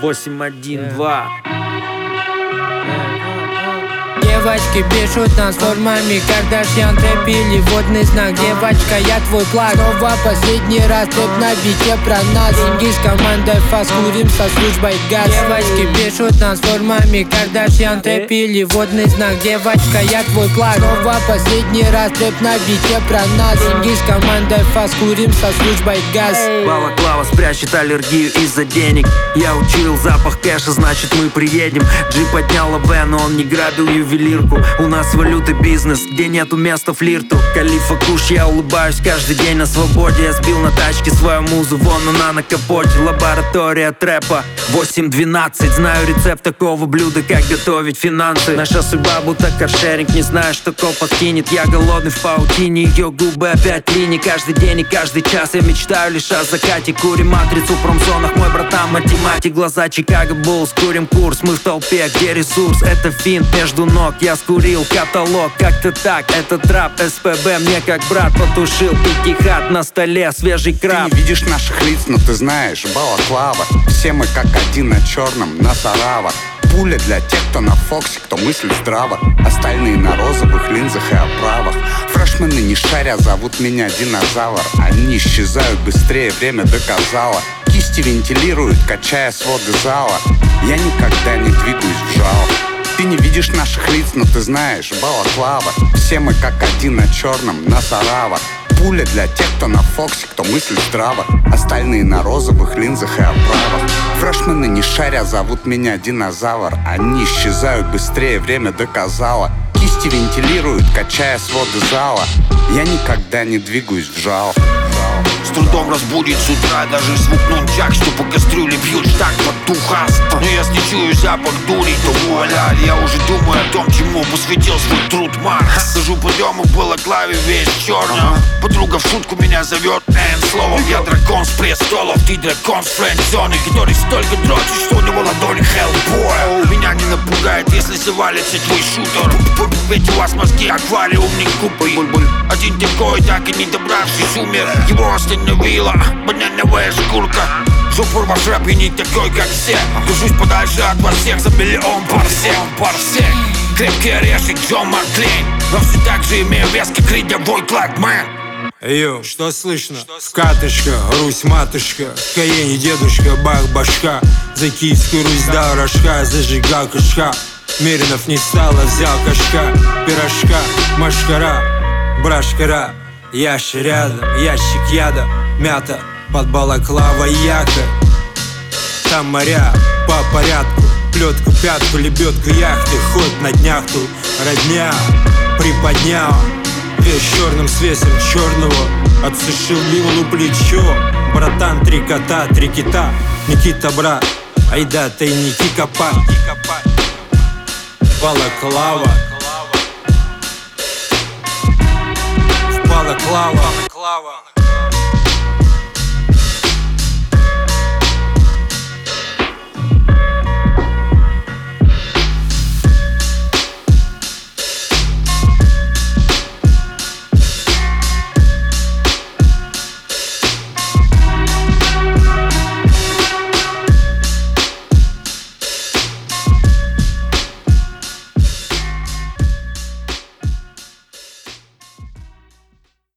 812 Девочки пишут нас формами Кардашьян трэп или водный знак. Девочка, я твой плаг Снова последний раз трэп на бите про нас. Деньги с командой фас Курим со службой газ. Девочки пишут нас формами Кардашьян трэп или водный знак. Девочка, я твой плаг Снова последний раз трэп на бите про нас. Деньги с командой фас Курим со службой газ. Балаклава спрячет аллергию из-за денег. Я учил запах кэша, значит мы приедем. Джи поднял АВ, но он не грабил ювелирку У нас валюты бизнес, где нету места флирту. Khalifa Kush, я улыбаюсь каждый день на свободе. Я сбил на тачке свою музу, вон она на капоте. Лаборатория трэпа 8-12 Знаю рецепт такого блюда, как готовить финансы. Наша судьба будто каршеринг, не знаю, что кол подкинет Я голодный в паутине, ее губы опять линии. Каждый день и каждый час я мечтаю лишь о закате. Курим матрицу в промзонах, мой братан математик. Глаза Чикаго Буллс, курим курс, мы в толпе, где ресурс? Это финт между ног, я скурил каталог Как-то так, это трап, СПБ мне как брат потушил Пятихат на столе, свежий краб. Ты не видишь наших лиц, но ты знаешь, балаклава. Все мы как один на черном, на сарава Пуля для тех, кто на Фоксе, кто мыслит здраво. Остальные на розовых линзах и оправах. Фрешмены не шаря, зовут меня динозавр. Они исчезают быстрее, время доказало. Кисти вентилируют, качая своды зала. Я никогда не двигаюсь в жало ты не видишь наших лиц, но ты знаешь, балаклава. Все мы как один на черном, на сарава Пуля для тех, кто на Фоксе, кто мыслит здраво. Остальные на розовых линзах и оправах. Фрешмены не шаря, зовут меня динозавр. Они исчезают быстрее, время доказало. Кисти вентилируют, качая своды зала. Я никогда не двигаюсь в жало С трудом разбудит с утра. Даже звук нунчак, что по кастрюле бьют так потухас Но если чую запах дури, то вуаля. Я уже думаю о том, чему посвятил свой труд Маркс Сажу по дому в балаклаве весь черным Подруга в шутку меня зовет Эн Словом я дракон с престолов Ты дракон с френд-зоны. Который столько дрочит, что у него ладони Меня напугает, если завалится твой шутер. Ведь у вас мозги аквариум не купы Один такой, так и не добравшись умер. Его остановила банановая шкурка. Супер ваш рэп и не такой, как все. Держусь подальше от вас всех за миллион парсек. Парсек Крепкий орешек Джон Маклейн Но все так же имею вес, как рядовой Клайдмен Йо, что слышно? Вкаточка, Русь матушка, в Каене дедушка, бах башка. За Киевскую Русь дал рожка, зажигал кашка Миринов не стало, взял кашка, пирожка, машкара, брашкара. Ящик рядом, ящик яда, мята, под балаклава яка. Там моря по порядку, плетку, пятку, лебедку, яхты. Ход на днях тут, родня, приподнял Весь черным свесом черного. Отсушил вилу плечо. Братан, три кота, три кита. Никита, брат, айда тайники копать Балаклава. В балаклава